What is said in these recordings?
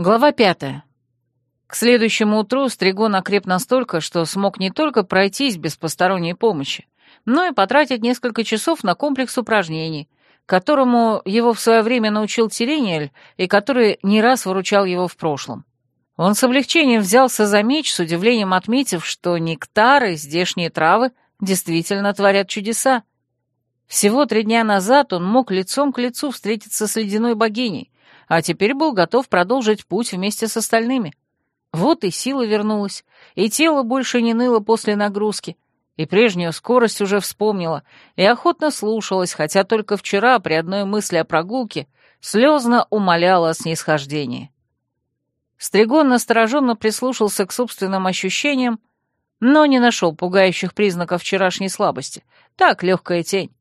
Глава пятая. К следующему утру Стригон окреп настолько, что смог не только пройтись без посторонней помощи, но и потратить несколько часов на комплекс упражнений, которому его в свое время научил Тирениэль и который не раз выручал его в прошлом. Он с облегчением взялся за меч, с удивлением отметив, что нектары, здешние травы действительно творят чудеса. Всего три дня назад он мог лицом к лицу встретиться с ледяной богиней, а теперь был готов продолжить путь вместе с остальными. Вот и сила вернулась, и тело больше не ныло после нагрузки, и прежнюю скорость уже вспомнила, и охотно слушалась, хотя только вчера при одной мысли о прогулке слезно умоляла о снисхождении. Стригон настороженно прислушался к собственным ощущениям, но не нашел пугающих признаков вчерашней слабости. Так, легкая тень.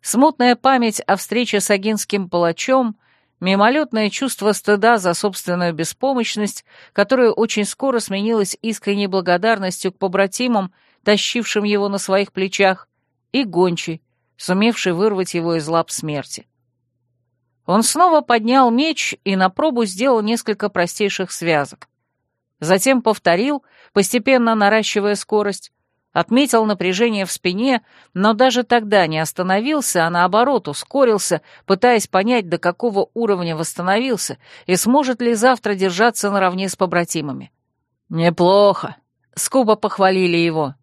Смутная память о встрече с агинским палачом — Мимолетное чувство стыда за собственную беспомощность, которое очень скоро сменилось искренней благодарностью к побратимам, тащившим его на своих плечах, и гончий, сумевший вырвать его из лап смерти. Он снова поднял меч и на пробу сделал несколько простейших связок. Затем повторил, постепенно наращивая скорость, отметил напряжение в спине, но даже тогда не остановился, а наоборот ускорился, пытаясь понять, до какого уровня восстановился и сможет ли завтра держаться наравне с побратимами. «Неплохо», — скупо похвалили его.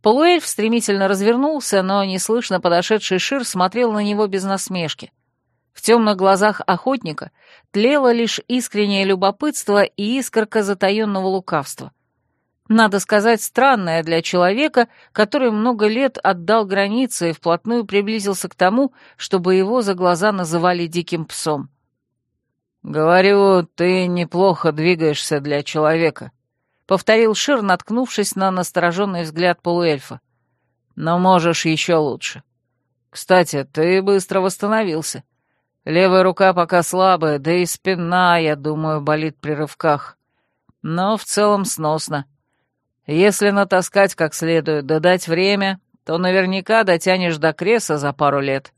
Полуэльф стремительно развернулся, но неслышно подошедший Шир смотрел на него без насмешки. В темных глазах охотника тлело лишь искреннее любопытство и искорка затаенного лукавства. Надо сказать, странное для человека, который много лет отдал границы и вплотную приблизился к тому, чтобы его за глаза называли диким псом. «Говорю, ты неплохо двигаешься для человека», — повторил Шир, наткнувшись на настороженный взгляд полуэльфа. «Но можешь еще лучше. Кстати, ты быстро восстановился. Левая рука пока слабая, да и спина, я думаю, болит при рывках. Но в целом сносно». Если натаскать как следует, да дать время, то наверняка дотянешь до креса за пару лет.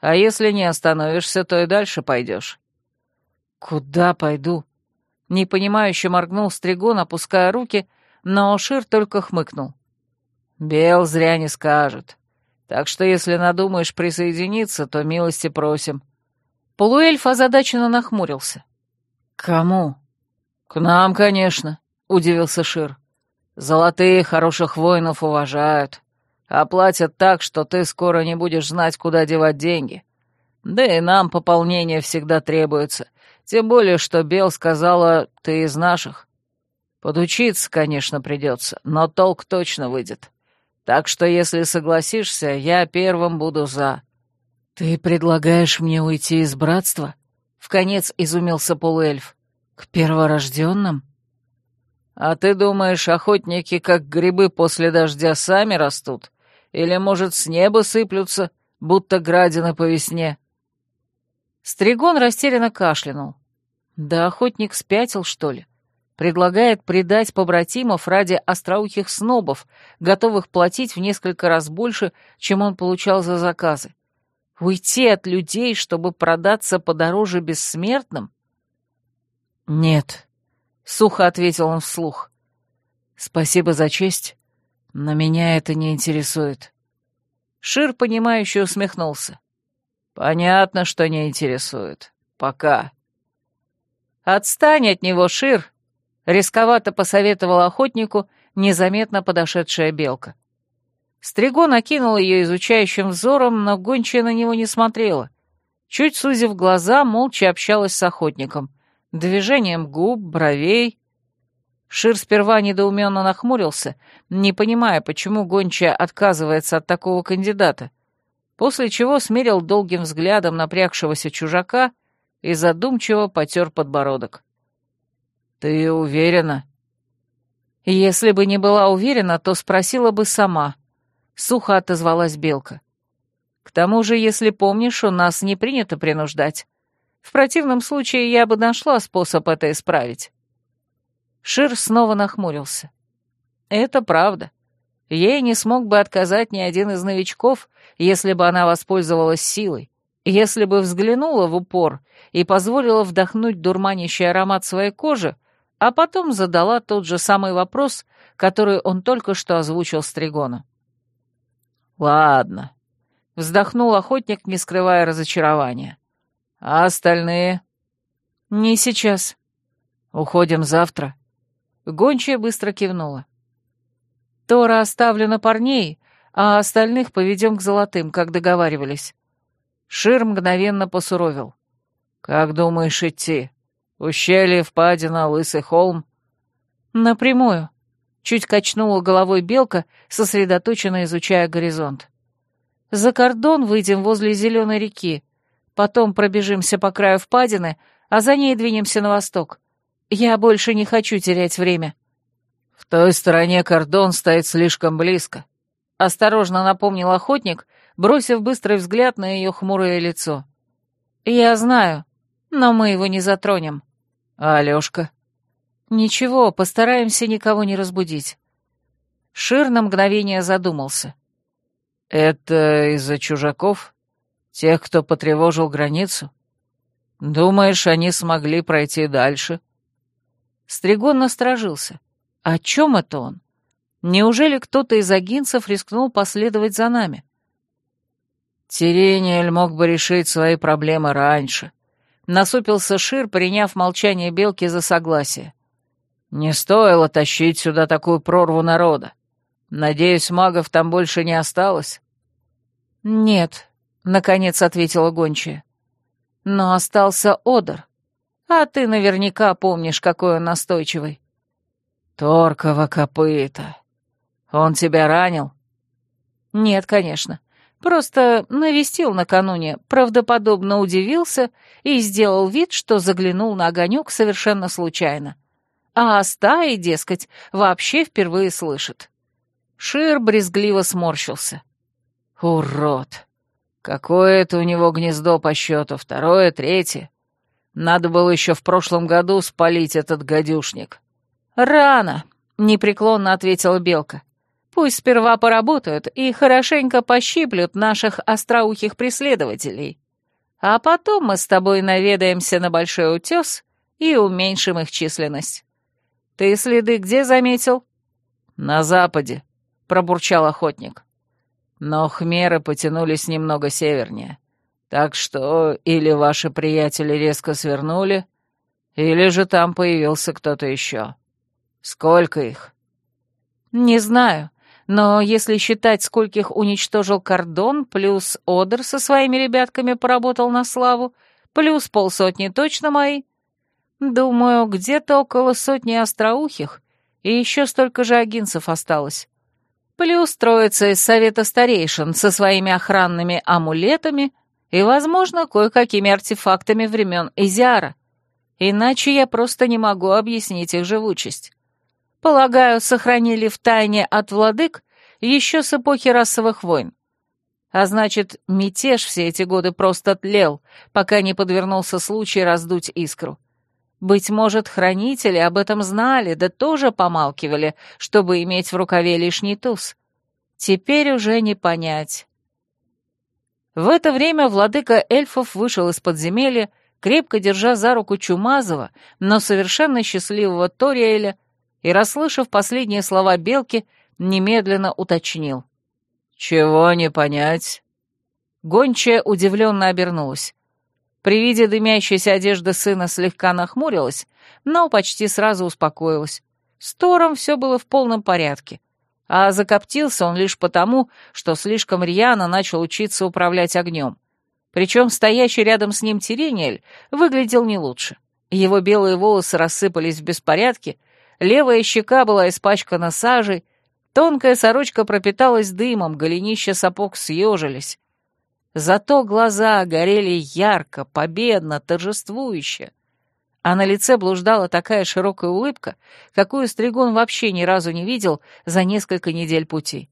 А если не остановишься, то и дальше пойдешь. Куда пойду? Непонимающе моргнул Стригон, опуская руки, но Шир только хмыкнул. Бел зря не скажет. Так что если надумаешь присоединиться, то милости просим. Полуэльф озадаченно нахмурился. «Кому?» «К нам, конечно», — удивился Шир. Золотые хороших воинов уважают, а платят так, что ты скоро не будешь знать, куда девать деньги. Да и нам пополнение всегда требуется, тем более, что Бел сказала, ты из наших. Подучиться, конечно, придется, но толк точно выйдет. Так что, если согласишься, я первым буду за». «Ты предлагаешь мне уйти из братства?» — вконец изумился полуэльф. «К перворожденным?» «А ты думаешь, охотники, как грибы после дождя, сами растут? Или, может, с неба сыплются, будто градины по весне?» Стригон растерянно кашлянул. «Да охотник спятил, что ли? Предлагает предать побратимов ради остроухих снобов, готовых платить в несколько раз больше, чем он получал за заказы. Уйти от людей, чтобы продаться подороже бессмертным?» «Нет», Сухо ответил он вслух. «Спасибо за честь, но меня это не интересует». Шир, понимающе усмехнулся. «Понятно, что не интересует. Пока». «Отстань от него, Шир!» — рисковато посоветовал охотнику незаметно подошедшая белка. Стригон окинул ее изучающим взором, но гончая на него не смотрела. Чуть сузив глаза, молча общалась с охотником движением губ, бровей. Шир сперва недоуменно нахмурился, не понимая, почему гончая отказывается от такого кандидата, после чего смерил долгим взглядом напрягшегося чужака и задумчиво потер подбородок. «Ты уверена?» «Если бы не была уверена, то спросила бы сама», — сухо отозвалась Белка. «К тому же, если помнишь, у нас не принято принуждать. В противном случае я бы нашла способ это исправить». Шир снова нахмурился. «Это правда. Ей не смог бы отказать ни один из новичков, если бы она воспользовалась силой. Если бы взглянула в упор и позволила вдохнуть дурманящий аромат своей кожи, а потом задала тот же самый вопрос, который он только что озвучил Стригону. «Ладно», — вздохнул охотник, не скрывая разочарования. «А остальные?» «Не сейчас. Уходим завтра». Гончая быстро кивнула. «Тора оставлена парней, а остальных поведем к золотым, как договаривались». Шир мгновенно посуровил. «Как думаешь идти? Ущелье, впадина, лысый холм?» «Напрямую», — чуть качнула головой белка, сосредоточенно изучая горизонт. «За кордон выйдем возле зеленой реки, потом пробежимся по краю впадины, а за ней двинемся на восток. Я больше не хочу терять время». «В той стороне кордон стоит слишком близко», — осторожно напомнил охотник, бросив быстрый взгляд на ее хмурое лицо. «Я знаю, но мы его не затронем». «А Алёшка?» «Ничего, постараемся никого не разбудить». Шир на мгновение задумался. «Это из-за чужаков? Тех, кто потревожил границу? Думаешь, они смогли пройти дальше?» Стригон насторожился. О чем это он? Неужели кто-то из агинцев рискнул последовать за нами? Тирениэль мог бы решить свои проблемы раньше. Насупился Шир, приняв молчание Белки за согласие. Не стоило тащить сюда такую прорву народа. Надеюсь, магов там больше не осталось? Нет, — наконец ответила гончая. Но остался Одер. А ты наверняка помнишь, какой он настойчивый. Торкова копыта. Он тебя ранил? Нет, конечно. Просто навестил накануне, правдоподобно удивился и сделал вид, что заглянул на огонек совершенно случайно. А о стае, дескать, вообще впервые слышит. Шир брезгливо сморщился. «Урод! Какое это у него гнездо по счету, второе, третье. Надо было еще в прошлом году спалить этот гадюшник». «Рано», — непреклонно ответила Белка. Пусть сперва поработают и хорошенько пощиплют наших остроухих преследователей. А потом мы с тобой наведаемся на Большой Утес и уменьшим их численность. Ты следы где заметил?» «На западе», — пробурчал охотник. «Но хмеры потянулись немного севернее. Так что или ваши приятели резко свернули, или же там появился кто-то еще. Сколько их?» «Не знаю. Но если считать, скольких уничтожил кордон, плюс Одер со своими ребятками поработал на славу, плюс полсотни точно мои, думаю, где-то около сотни остроухих, и еще столько же агинцев осталось. Плюс из Совета Старейшин со своими охранными амулетами и, возможно, кое-какими артефактами времен Изиара. Иначе я просто не могу объяснить их живучесть. Полагаю, сохранили в тайне от владык еще с эпохи расовых войн. А значит, мятеж все эти годы просто тлел, пока не подвернулся случай раздуть искру. Быть может, хранители об этом знали, да тоже помалкивали, чтобы иметь в рукаве лишний туз. Теперь уже не понять. В это время владыка эльфов вышел из подземелья, крепко держа за руку Чумазова, но совершенно счастливого Ториэля, и, расслышав последние слова Белки, немедленно уточнил. «Чего не понять?» Гончая удивленно обернулась. При виде дымящейся одежды сына слегка нахмурилась, но почти сразу успокоилась. С Тором все было в полном порядке, а закоптился он лишь потому, что слишком рьяно начал учиться управлять огнем. Причем стоящий рядом с ним Тирениэль выглядел не лучше. Его белые волосы рассыпались в беспорядке, левая щека была испачкана сажей, тонкая сорочка пропиталась дымом, голенища сапог съежились. Зато глаза горели ярко, победно, торжествующе. А на лице блуждала такая широкая улыбка, какую Стригон вообще ни разу не видел за несколько недель пути.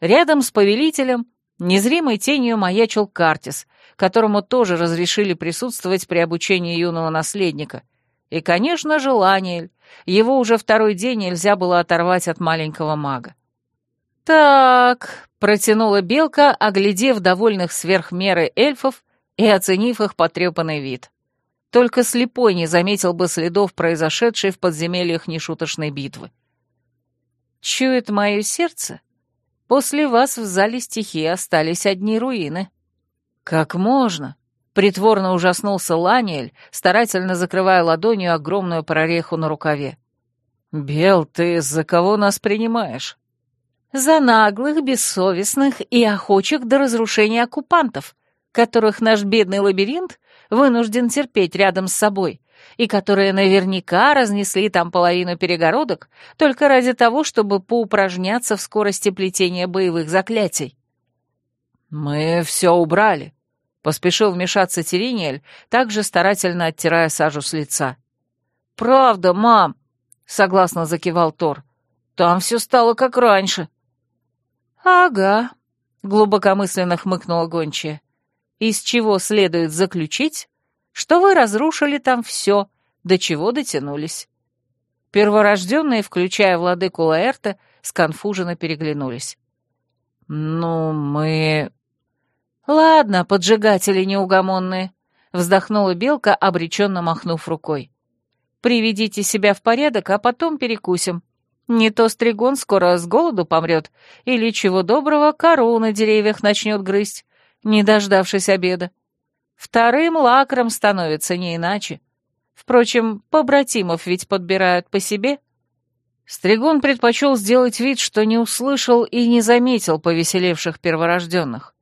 Рядом с повелителем незримой тенью маячил Картис, которому тоже разрешили присутствовать при обучении юного наследника, и, конечно же, Ланиэль. Его уже второй день нельзя было оторвать от маленького мага. «Так», — Протянула белка, оглядев довольных сверх меры эльфов и оценив их потрепанный вид. Только слепой не заметил бы следов произошедшей в подземельях нешуточной битвы. «Чует мое сердце? После вас в зале стихии остались одни руины». «Как можно?» — притворно ужаснулся Ланиэль, старательно закрывая ладонью огромную прореху на рукаве. «Бел, ты за кого нас принимаешь?» «За наглых, бессовестных и охочих до разрушения оккупантов, которых наш бедный лабиринт вынужден терпеть рядом с собой, и которые наверняка разнесли там половину перегородок только ради того, чтобы поупражняться в скорости плетения боевых заклятий». «Мы все убрали», — поспешил вмешаться Терениэль, также старательно оттирая сажу с лица. «Правда, мам», согласно закивал Тор. Там все стало как раньше. Ага, глубокомысленно хмыкнула гончая. Из чего следует заключить, что вы разрушили там все, до чего дотянулись. Перворожденные, включая владыку Лаэрта, сконфуженно переглянулись. «Ну, мы...» «Ладно, поджигатели неугомонные», — вздохнула Белка, обреченно махнув рукой. Приведите себя в порядок, а потом перекусим. Не то стригон скоро с голоду помрет, или, чего доброго, кору на деревьях начнет грызть, не дождавшись обеда. Вторым лакром становится не иначе. Впрочем, побратимов ведь подбирают по себе. Стригон предпочел сделать вид, что не услышал и не заметил повеселевших перворожденных.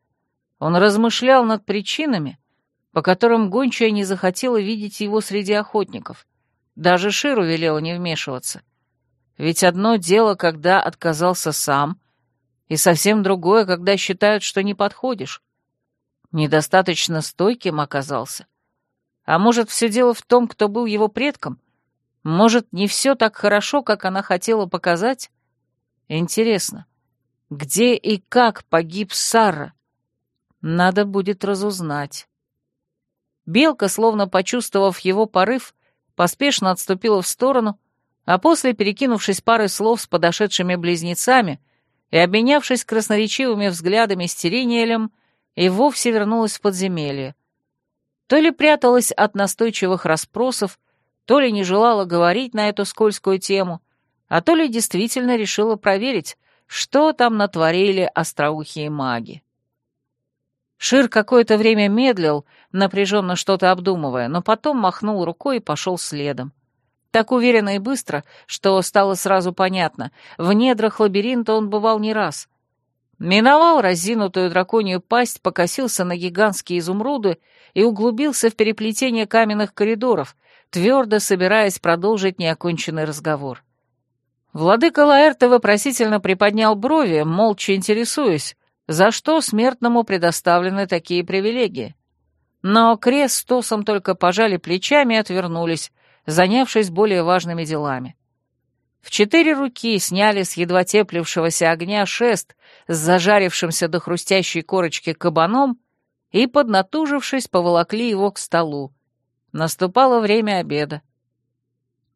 Он размышлял над причинами, по которым гончая не захотела видеть его среди охотников — даже Ширу велела не вмешиваться. Ведь одно дело, когда отказался сам, и совсем другое, когда считают, что не подходишь. Недостаточно стойким оказался. А может, все дело в том, кто был его предком? Может, не все так хорошо, как она хотела показать? Интересно, где и как погиб Сара? Надо будет разузнать. Белка, словно почувствовав его порыв, поспешно отступила в сторону, а после, перекинувшись парой слов с подошедшими близнецами и обменявшись красноречивыми взглядами с Терениелем, и вовсе вернулась в подземелье. То ли пряталась от настойчивых расспросов, то ли не желала говорить на эту скользкую тему, а то ли действительно решила проверить, что там натворили остроухие маги. Шир какое-то время медлил, напряженно что-то обдумывая, но потом махнул рукой и пошел следом. Так уверенно и быстро, что стало сразу понятно, в недрах лабиринта он бывал не раз. Миновал разинутую драконью пасть, покосился на гигантские изумруды и углубился в переплетение каменных коридоров, твердо собираясь продолжить неоконченный разговор. Владыка Лаэрта вопросительно приподнял брови, молча интересуясь, за что смертному предоставлены такие привилегии. Но Крест с Тосом только пожали плечами и отвернулись, занявшись более важными делами. В четыре руки сняли с едва теплившегося огня шест с зажарившимся до хрустящей корочки кабаном и, поднатужившись, поволокли его к столу. Наступало время обеда.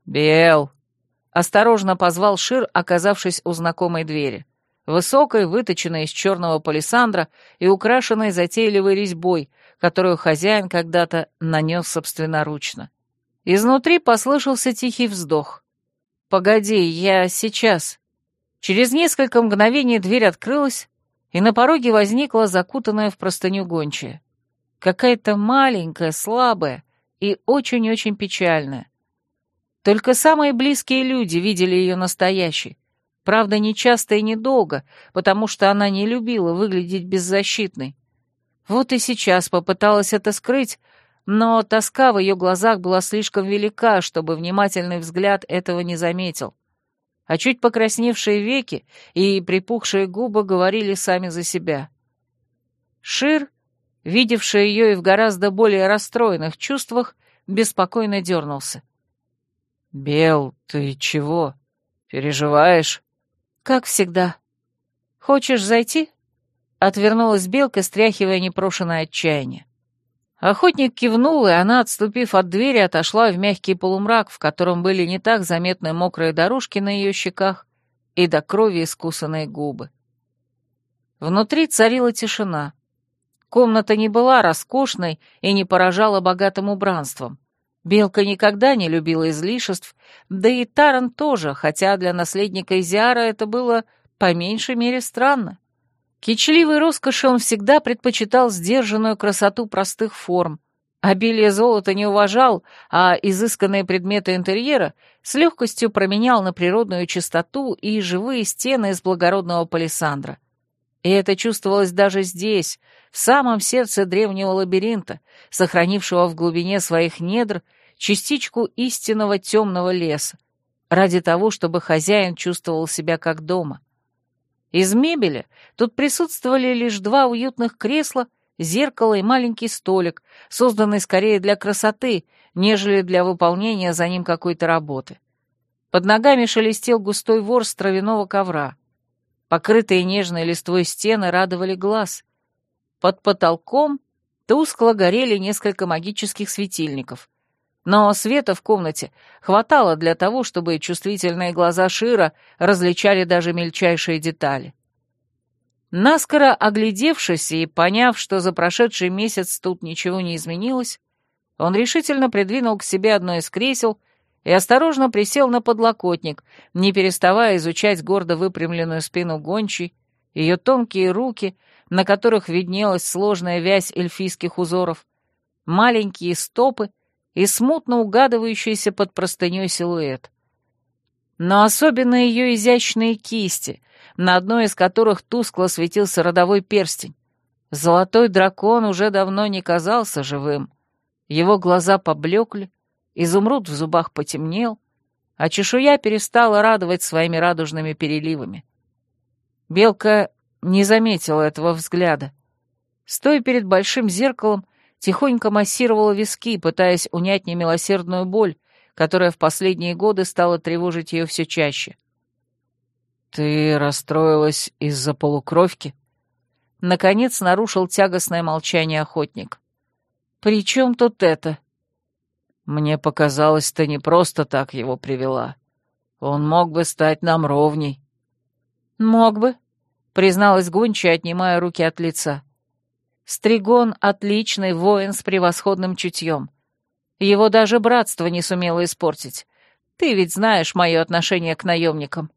«Бел!» — осторожно позвал Шир, оказавшись у знакомой двери высокой, выточенной из черного палисандра и украшенной затейливой резьбой, которую хозяин когда-то нанес собственноручно. Изнутри послышался тихий вздох. «Погоди, я сейчас». Через несколько мгновений дверь открылась, и на пороге возникла закутанная в простыню гончая. Какая-то маленькая, слабая и очень-очень печальная. Только самые близкие люди видели ее настоящей, Правда, не часто и недолго, потому что она не любила выглядеть беззащитной. Вот и сейчас попыталась это скрыть, но тоска в ее глазах была слишком велика, чтобы внимательный взгляд этого не заметил. А чуть покрасневшие веки и припухшие губы говорили сами за себя. Шир, видевший ее и в гораздо более расстроенных чувствах, беспокойно дернулся. «Бел, ты чего? Переживаешь?» «Как всегда. Хочешь зайти?» Отвернулась белка, стряхивая непрошенное отчаяние. Охотник кивнул, и она, отступив от двери, отошла в мягкий полумрак, в котором были не так заметны мокрые дорожки на ее щеках и до крови искусанные губы. Внутри царила тишина. Комната не была роскошной и не поражала богатым убранством. Белка никогда не любила излишеств, да и Таран тоже, хотя для наследника Изиара это было по меньшей мере странно. Кичливой роскоши он всегда предпочитал сдержанную красоту простых форм, Обилие золота не уважал, а изысканные предметы интерьера с легкостью променял на природную чистоту и живые стены из благородного палисандра. И это чувствовалось даже здесь, в самом сердце древнего лабиринта, сохранившего в глубине своих недр частичку истинного темного леса, ради того, чтобы хозяин чувствовал себя как дома. Из мебели тут присутствовали лишь два уютных кресла — зеркало и маленький столик, созданный скорее для красоты, нежели для выполнения за ним какой-то работы. Под ногами шелестел густой ворс травяного ковра. Покрытые нежной листвой стены радовали глаз. Под потолком тускло горели несколько магических светильников. Но света в комнате хватало для того, чтобы чувствительные глаза Шира различали даже мельчайшие детали. Наскоро оглядевшись и поняв, что за прошедший месяц тут ничего не изменилось, он решительно придвинул к себе одно из кресел и осторожно присел на подлокотник, не переставая изучать гордо выпрямленную спину гончей, ее тонкие руки, на которых виднелась сложная вязь эльфийских узоров, маленькие стопы и смутно угадывающийся под простыней силуэт. Но особенно ее изящные кисти — на одной из которых тускло светился родовой перстень. Золотой дракон уже давно не казался живым. Его глаза поблекли, изумруд в зубах потемнел, а чешуя перестала радовать своими радужными переливами. Белка не заметила этого взгляда. Стоя перед большим зеркалом, тихонько массировала виски, пытаясь унять немилосердную боль, которая в последние годы стала тревожить ее все чаще. «Ты расстроилась из-за полукровки?» Наконец нарушил тягостное молчание охотник. «При чем тут это?» «Мне показалось, ты не просто так его привела. Он мог бы стать нам ровней». «Мог бы», — призналась гончая, отнимая руки от лица. «Стригон — отличный воин с превосходным чутьем. Его даже братство не сумело испортить. Ты ведь знаешь мое отношение к наемникам».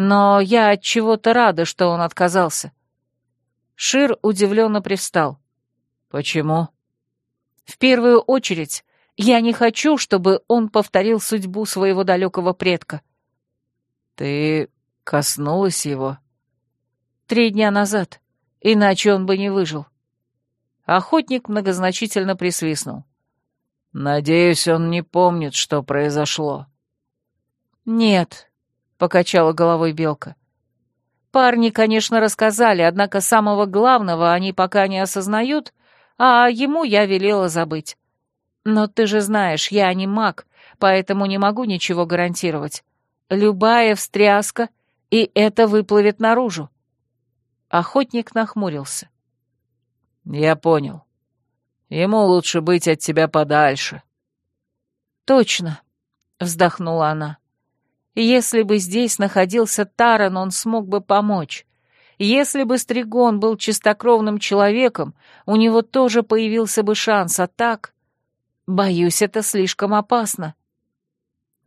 Но я от чего-то рада, что он отказался. Шир удивленно привстал. Почему? В первую очередь, я не хочу, чтобы он повторил судьбу своего далекого предка. Ты коснулась его? Три дня назад, иначе он бы не выжил. Охотник многозначительно присвистнул. Надеюсь, он не помнит, что произошло. Нет, — покачала головой Белка. «Парни, конечно, рассказали, однако самого главного они пока не осознают, а ему я велела забыть. Но ты же знаешь, я не маг, поэтому не могу ничего гарантировать. Любая встряска, и это выплывет наружу». Охотник нахмурился. «Я понял. Ему лучше быть от тебя подальше». «Точно», — вздохнула она. Если бы здесь находился Таран, он смог бы помочь. Если бы Стригон был чистокровным человеком, у него тоже появился бы шанс, а так... Боюсь, это слишком опасно.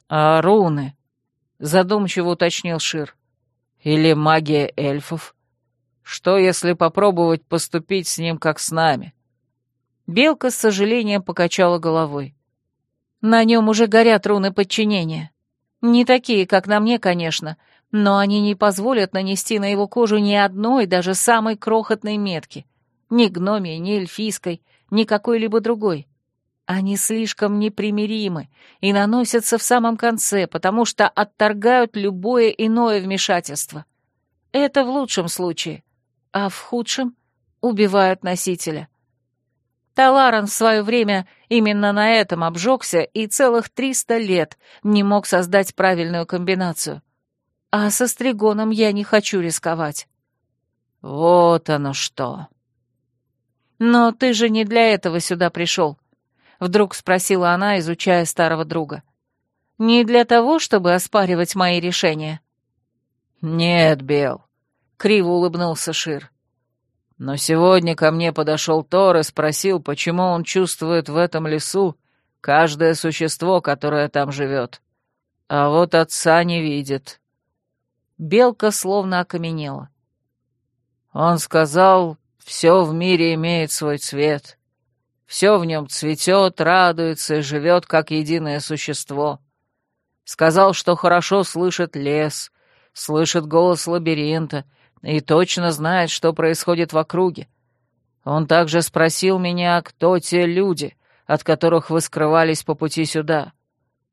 «А руны?» — задумчиво уточнил Шир. «Или магия эльфов? Что, если попробовать поступить с ним, как с нами?» Белка с сожалением покачала головой. «На нем уже горят руны подчинения. Не такие, как на мне, конечно, но они не позволят нанести на его кожу ни одной, даже самой крохотной метки. Ни гномии, ни эльфийской, ни какой-либо другой. Они слишком непримиримы и наносятся в самом конце, потому что отторгают любое иное вмешательство. Это в лучшем случае, а в худшем убивают носителя. Таларан в свое время именно на этом обжегся и целых триста лет не мог создать правильную комбинацию. А со Стригоном я не хочу рисковать. Вот оно что. Но ты же не для этого сюда пришел, вдруг спросила она, изучая старого друга. Не для того, чтобы оспаривать мои решения? Нет, Бел, криво улыбнулся Шир. Но сегодня ко мне подошел Тор и спросил, почему он чувствует в этом лесу каждое существо, которое там живет. А вот отца не видит. Белка словно окаменела. Он сказал, все в мире имеет свой цвет. Все в нем цветет, радуется и живет, как единое существо. Сказал, что хорошо слышит лес, слышит голос лабиринта — и точно знает, что происходит в округе. Он также спросил меня, кто те люди, от которых вы скрывались по пути сюда.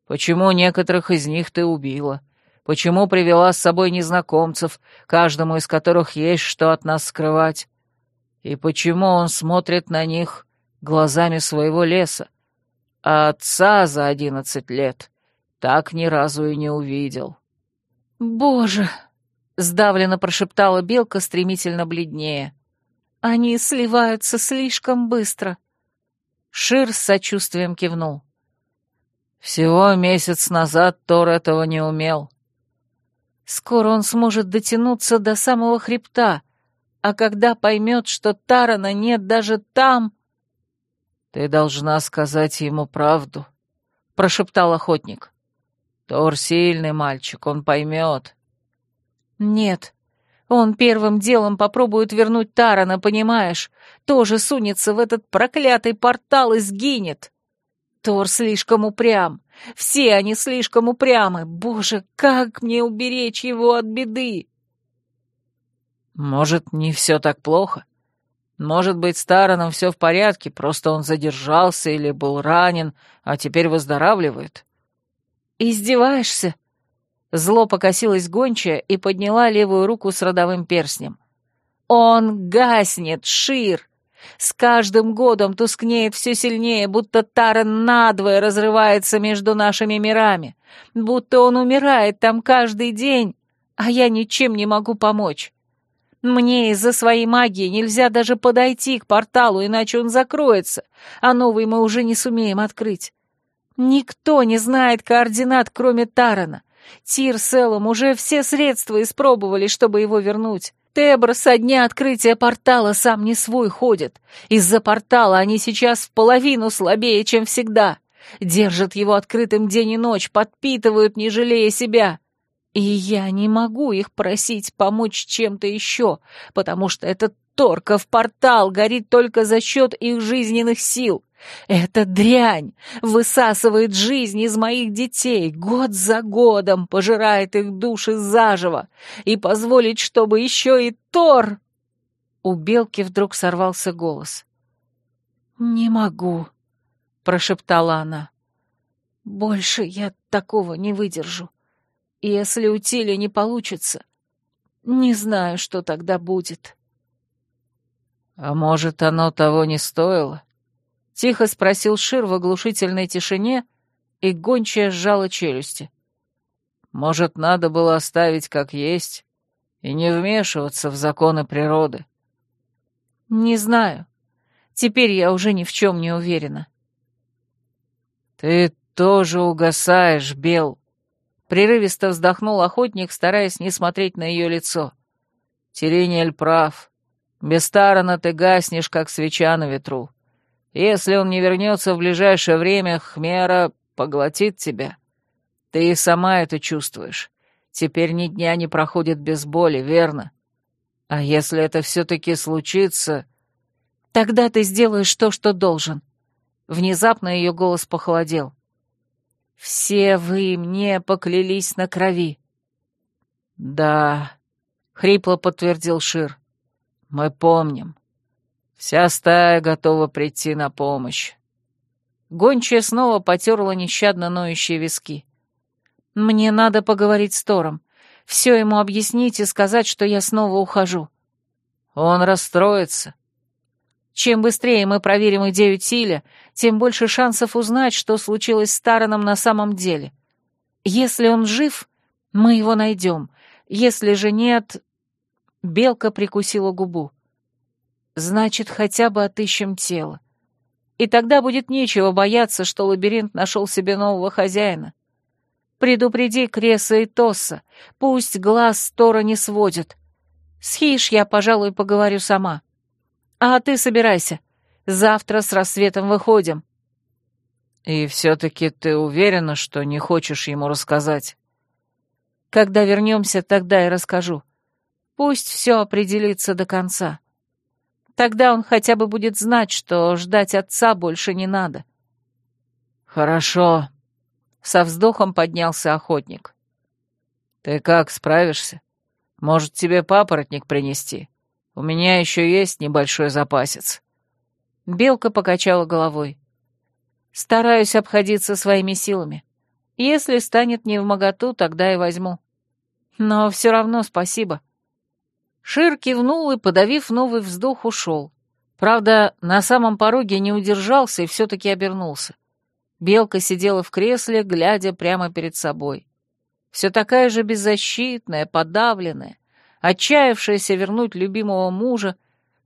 Почему некоторых из них ты убила? Почему привела с собой незнакомцев, каждому из которых есть что от нас скрывать? И почему он смотрит на них глазами своего леса? А отца за одиннадцать лет так ни разу и не увидел. «Боже!» Сдавленно прошептала белка, стремительно бледнее. «Они сливаются слишком быстро». Шир с сочувствием кивнул. «Всего месяц назад Тор этого не умел». «Скоро он сможет дотянуться до самого хребта, а когда поймет, что Тарана нет даже там...» «Ты должна сказать ему правду», — прошептал охотник. «Тор сильный мальчик, он поймет». «Нет. Он первым делом попробует вернуть Тарана, понимаешь? Тоже сунется в этот проклятый портал и сгинет. Тор слишком упрям. Все они слишком упрямы. Боже, как мне уберечь его от беды?» «Может, не все так плохо? Может быть, с Тараном все в порядке, просто он задержался или был ранен, а теперь выздоравливает?» «Издеваешься?» Зло покосилась гончая и подняла левую руку с родовым перстнем. «Он гаснет, Шир! С каждым годом тускнеет все сильнее, будто Таран надвое разрывается между нашими мирами, будто он умирает там каждый день, а я ничем не могу помочь. Мне из-за своей магии нельзя даже подойти к порталу, иначе он закроется, а новый мы уже не сумеем открыть. Никто не знает координат, кроме Тарана. Тир с Эллом уже все средства испробовали, чтобы его вернуть. Тебр со дня открытия портала сам не свой ходит. Из-за портала они сейчас в половину слабее, чем всегда. Держат его открытым день и ночь, подпитывают, не жалея себя. И я не могу их просить помочь чем-то еще, потому что этот торка в портал горит только за счет их жизненных сил. Эта дрянь высасывает жизнь из моих детей, год за годом пожирает их души заживо, и позволить, чтобы еще и Тор...» У Белки вдруг сорвался голос. «Не могу», — прошептала она. «Больше я такого не выдержу. Если у Тиля не получится, не знаю, что тогда будет». «А может, оно того не стоило?» Тихо спросил Шир в оглушительной тишине, и гончая сжала челюсти. «Может, надо было оставить как есть и не вмешиваться в законы природы?» «Не знаю. Теперь я уже ни в чем не уверена». «Ты тоже угасаешь, Бел!» Прерывисто вздохнул охотник, стараясь не смотреть на ее лицо. «Терениэль прав. Без Тарана ты гаснешь, как свеча на ветру. Если он не вернется в ближайшее время, Хмера поглотит тебя. Ты и сама это чувствуешь. Теперь ни дня не проходит без боли, верно? А если это все-таки случится... Тогда ты сделаешь то, что должен. Внезапно ее голос похолодел. Все вы мне поклялись на крови. Да, хрипло подтвердил Шир. Мы помним. Вся стая готова прийти на помощь. Гончая снова потерла нещадно ноющие виски. «Мне надо поговорить с Тором. Все ему объяснить и сказать, что я снова ухожу». «Он расстроится». «Чем быстрее мы проверим идею Тиля, тем больше шансов узнать, что случилось с Тараном на самом деле. Если он жив, мы его найдем. Если же нет...» Белка прикусила губу. Значит, хотя бы отыщем тело. И тогда будет нечего бояться, что лабиринт нашел себе нового хозяина. Предупреди Креса и Тосса, пусть глаз Тора не сводит. С Хиш я, пожалуй, поговорю сама. А ты собирайся. Завтра с рассветом выходим». «И все-таки ты уверена, что не хочешь ему рассказать?» «Когда вернемся, тогда и расскажу. Пусть все определится до конца. Тогда он хотя бы будет знать, что ждать отца больше не надо». «Хорошо», — со вздохом поднялся охотник. «Ты как, справишься? Может, тебе папоротник принести? У меня еще есть небольшой запасец». Белка покачала головой. «Стараюсь обходиться своими силами. Если станет не в моготу, тогда и возьму. Но все равно спасибо». Шир кивнул и, подавив новый вздох, ушел. Правда, на самом пороге не удержался и все-таки обернулся. Белка сидела в кресле, глядя прямо перед собой. Все такая же беззащитная, подавленная, отчаявшаяся вернуть любимого мужа,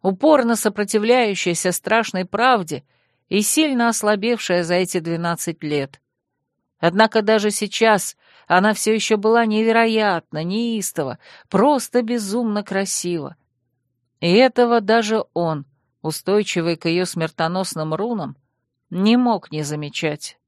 упорно сопротивляющаяся страшной правде и сильно ослабевшая за эти двенадцать лет. Однако даже сейчас она все еще была невероятно, неистово, просто безумно красива. И этого даже он, устойчивый к ее смертоносным рунам, не мог не замечать.